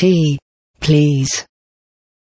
tea, please.